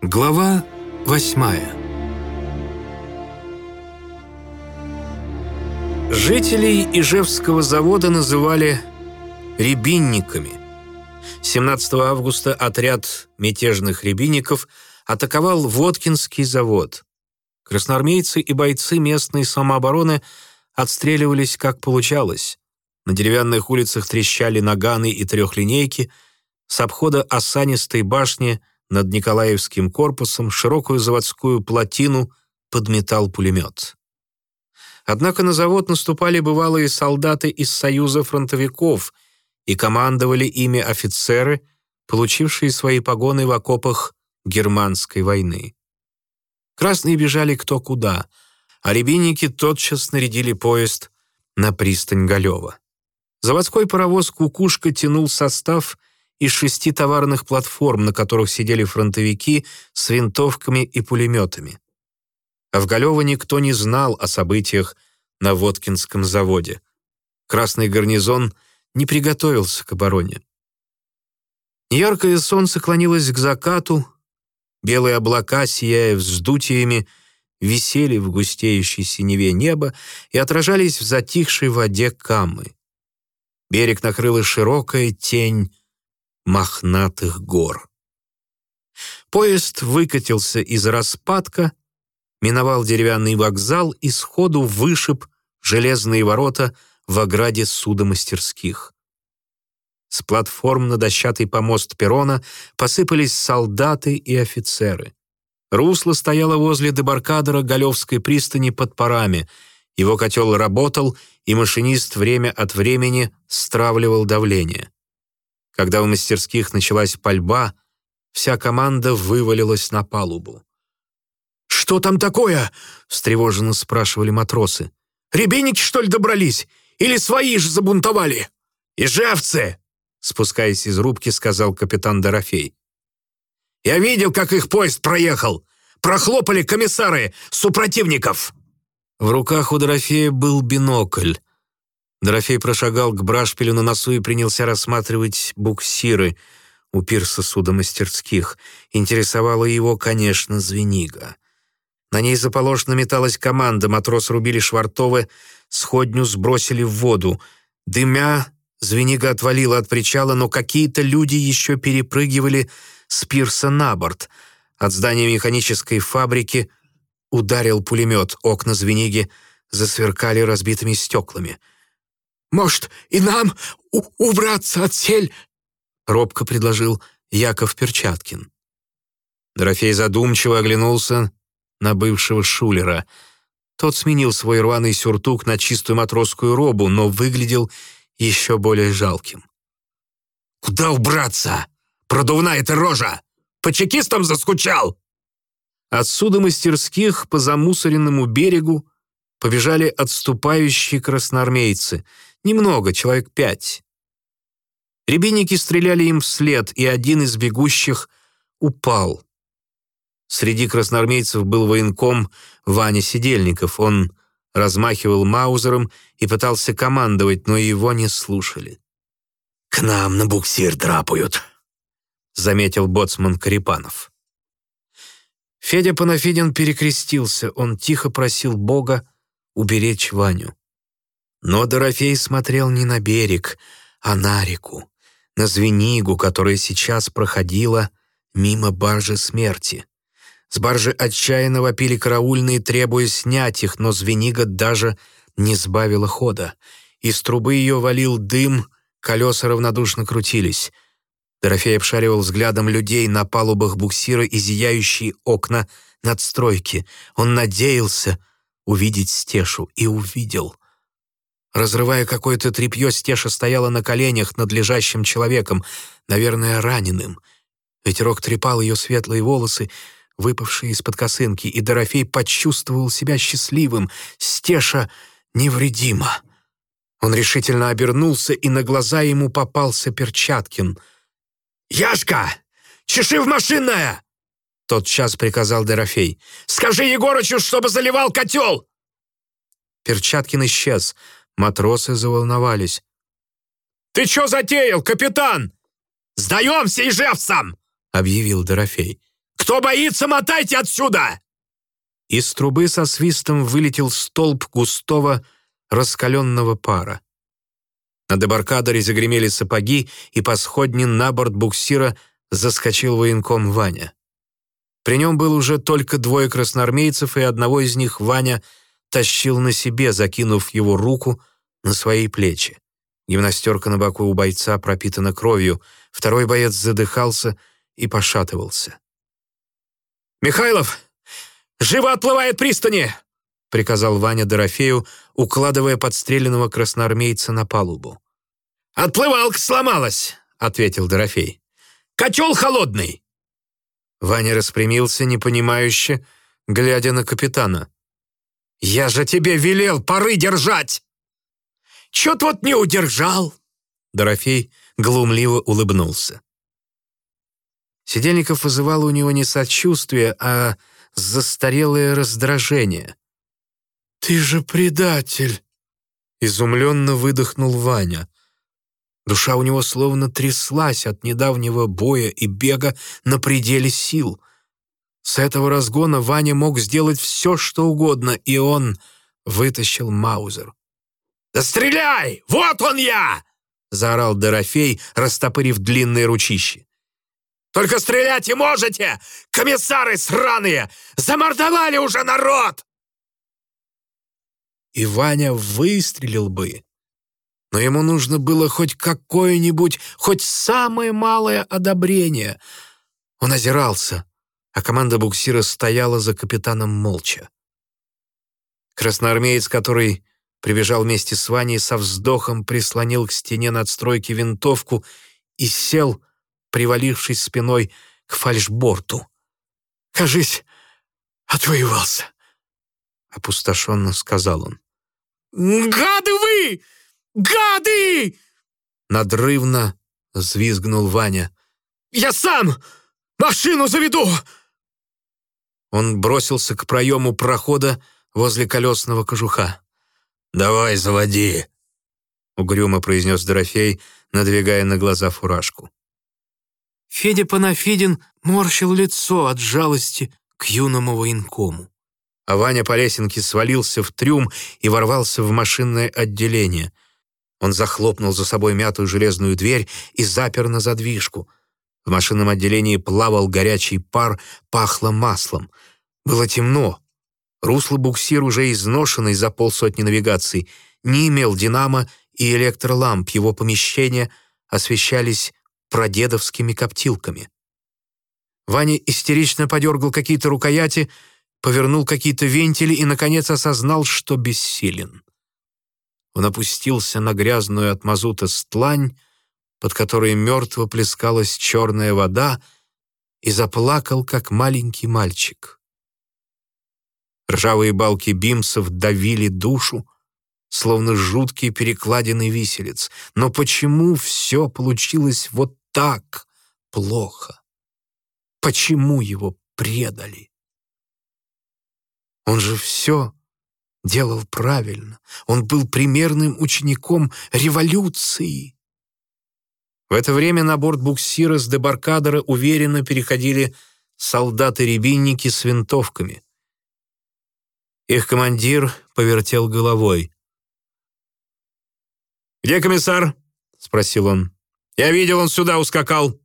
Глава восьмая Жителей Ижевского завода называли «рябинниками». 17 августа отряд мятежных рябинников атаковал Воткинский завод. Красноармейцы и бойцы местной самообороны отстреливались как получалось. На деревянных улицах трещали наганы и трехлинейки, с обхода осанистой башни – над Николаевским корпусом широкую заводскую плотину подметал пулемет. Однако на завод наступали бывалые солдаты из Союза фронтовиков и командовали ими офицеры, получившие свои погоны в окопах германской войны. Красные бежали кто куда, а рябинники тотчас снарядили поезд на пристань Галева. Заводской паровоз «Кукушка» тянул состав из шести товарных платформ, на которых сидели фронтовики с винтовками и пулеметами. А в Галево никто не знал о событиях на Воткинском заводе. Красный гарнизон не приготовился к обороне. Яркое солнце клонилось к закату, белые облака, сияя вздутиями, висели в густеющей синеве неба и отражались в затихшей воде камы. Берег накрыла широкая тень мохнатых гор. Поезд выкатился из распадка, миновал деревянный вокзал и сходу вышиб железные ворота в ограде судомастерских. С платформ на дощатый помост перрона посыпались солдаты и офицеры. Русло стояло возле дебаркадера Галевской пристани под парами. Его котел работал, и машинист время от времени стравливал давление. Когда в мастерских началась пальба, вся команда вывалилась на палубу. «Что там такое?» — встревоженно спрашивали матросы. «Рябинники, что ли, добрались? Или свои же забунтовали?» «Ижевцы!» — спускаясь из рубки, сказал капитан Дорофей. «Я видел, как их поезд проехал. Прохлопали комиссары супротивников!» В руках у Дорофея был бинокль. Дорофей прошагал к брашпилю на носу и принялся рассматривать буксиры у пирса судомастерских. Интересовала его, конечно, Звенига. На ней заположно металась команда, матрос рубили швартовы, сходню сбросили в воду. Дымя, Звенига отвалила от причала, но какие-то люди еще перепрыгивали с пирса на борт. От здания механической фабрики ударил пулемет, окна Звениги засверкали разбитыми стеклами — может, и нам убраться от сель?» — робко предложил Яков Перчаткин. Дорофей задумчиво оглянулся на бывшего шулера. Тот сменил свой рваный сюртук на чистую матросскую робу, но выглядел еще более жалким. «Куда убраться? Продувная ты рожа! По чекистам заскучал!» Отсюда мастерских по замусоренному берегу побежали отступающие красноармейцы — Немного, человек пять. Рябинники стреляли им вслед, и один из бегущих упал. Среди красноармейцев был военком Ваня Сидельников. Он размахивал маузером и пытался командовать, но его не слушали. «К нам на буксир драпают», — заметил боцман Карипанов. Федя Панафидин перекрестился. Он тихо просил Бога уберечь Ваню. Но Дорофей смотрел не на берег, а на реку, на Звенигу, которая сейчас проходила мимо баржи смерти. С баржи отчаянно вопили караульные, требуя снять их, но Звенига даже не сбавила хода. Из трубы ее валил дым, колеса равнодушно крутились. Дорофей обшаривал взглядом людей на палубах буксира и зияющие окна надстройки. Он надеялся увидеть Стешу и увидел — Разрывая какое-то тряпье, Стеша стояла на коленях над лежащим человеком, наверное, раненым. Ветерок трепал ее светлые волосы, выпавшие из-под косынки, и Дорофей почувствовал себя счастливым. Стеша невредима. Он решительно обернулся, и на глаза ему попался Перчаткин. «Яшка! Чеши в машинное!» Тотчас приказал Дорофей. «Скажи Егорычу, чтобы заливал котел!» Перчаткин исчез. Матросы заволновались. «Ты что затеял, капитан? Сдаемся ижевцам!» — объявил Дорофей. Кто боится, мотайте отсюда!» Из трубы со свистом вылетел столб густого раскаленного пара. На дебаркадере загремели сапоги, и по сходне на борт буксира заскочил военком Ваня. При нем был уже только двое красноармейцев, и одного из них Ваня тащил на себе, закинув его руку на свои плечи. Гимнастерка на боку у бойца пропитана кровью, второй боец задыхался и пошатывался. «Михайлов, живо отплывает пристани!» — приказал Ваня Дорофею, укладывая подстреленного красноармейца на палубу. «Отплывалка сломалась», — ответил Дорофей. «Котел холодный!» Ваня распрямился, непонимающе, глядя на капитана. «Я же тебе велел поры держать!» «Чё-то вот не удержал!» Дорофей глумливо улыбнулся. Сидельников вызывал у него не сочувствие, а застарелое раздражение. «Ты же предатель!» Изумленно выдохнул Ваня. Душа у него словно тряслась от недавнего боя и бега на пределе сил. С этого разгона Ваня мог сделать все, что угодно, и он вытащил Маузер. «Да стреляй! Вот он я!» — заорал Дорофей, растопырив длинные ручищи. «Только стрелять и можете! Комиссары сраные! Замордовали уже народ!» И Ваня выстрелил бы, но ему нужно было хоть какое-нибудь, хоть самое малое одобрение. Он озирался, а команда буксира стояла за капитаном молча. Красноармеец, который прибежал вместе с Ваней, со вздохом прислонил к стене надстройки винтовку и сел, привалившись спиной к фальшборту. «Кажись, отвоевался», — опустошенно сказал он. «Гады вы!» «Гады!» Надрывно взвизгнул Ваня. «Я сам! Машину заведу!» Он бросился к проему прохода возле колесного кожуха. «Давай, заводи!» — угрюмо произнес Дорофей, надвигая на глаза фуражку. Федя Панафидин морщил лицо от жалости к юному военкому. А Ваня по лесенке свалился в трюм и ворвался в машинное отделение — он захлопнул за собой мятую железную дверь и запер на задвижку. В машинном отделении плавал горячий пар, пахло маслом. Было темно. Русло буксир, уже изношенный за полсотни навигаций, не имел динамо и электроламп. Его помещения освещались прадедовскими коптилками. Ваня истерично подергал какие-то рукояти, повернул какие-то вентили и, наконец, осознал, что бессилен. Он опустился на грязную от мазута стлань, под которой мертво плескалась черная вода, и заплакал, как маленький мальчик. Ржавые балки бимсов давили душу, словно жуткий перекладенный виселец. Но почему все получилось вот так плохо? Почему его предали? Он же все делал правильно. Он был примерным учеником революции. В это время на борт буксира с дебаркадера уверенно переходили солдаты-рябинники с винтовками. Их командир повертел головой. «Где комиссар?» — спросил он. «Я видел, он сюда ускакал.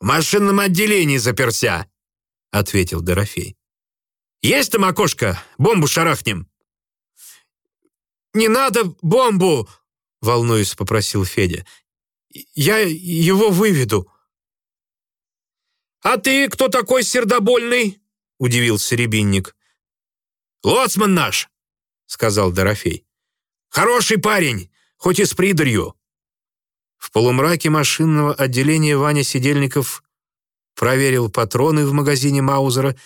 В машинном отделении заперся», — ответил Дорофей. «Есть там окошко? Бомбу шарахнем». «Не надо бомбу!» — волнуясь, попросил Федя. «Я его выведу». «А ты кто такой сердобольный?» — удивился Рябинник. «Лоцман наш», — сказал Дорофей. «Хороший парень, хоть и с придурью». В полумраке машинного отделения Ваня Сидельников проверил патроны в магазине Маузера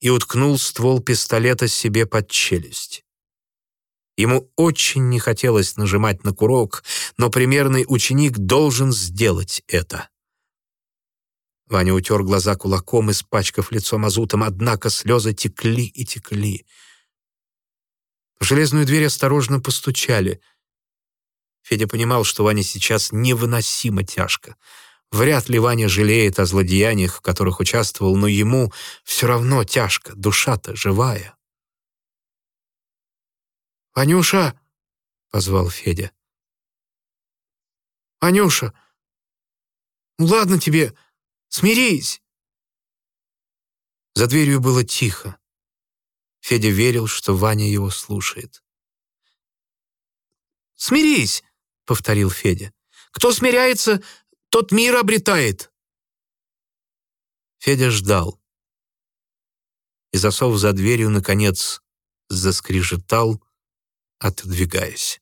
и уткнул ствол пистолета себе под челюсть. Ему очень не хотелось нажимать на курок, но примерный ученик должен сделать это. Ваня утер глаза кулаком, испачкав лицо мазутом, однако слезы текли и текли. В железную дверь осторожно постучали. Федя понимал, что Ване сейчас невыносимо тяжко. Вряд ли Ваня жалеет о злодеяниях, в которых участвовал, но ему все равно тяжко, душа-то живая. «Ванюша!» — позвал Федя. «Ванюша! Ну ладно тебе, смирись!» За дверью было тихо. Федя верил, что Ваня его слушает. «Смирись!» — повторил Федя. «Кто смиряется, тот мир обретает!» Федя ждал. И засов за дверью, наконец, заскрежетал, отодвигаясь.